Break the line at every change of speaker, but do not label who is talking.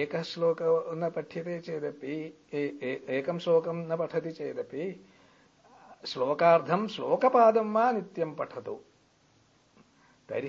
एकः श्लोकः न पठ्यते चेदपि एकं श्लोकं न पठति चेदपि श्लोकार्धं श्लोकपादं वा नित्यं पठतु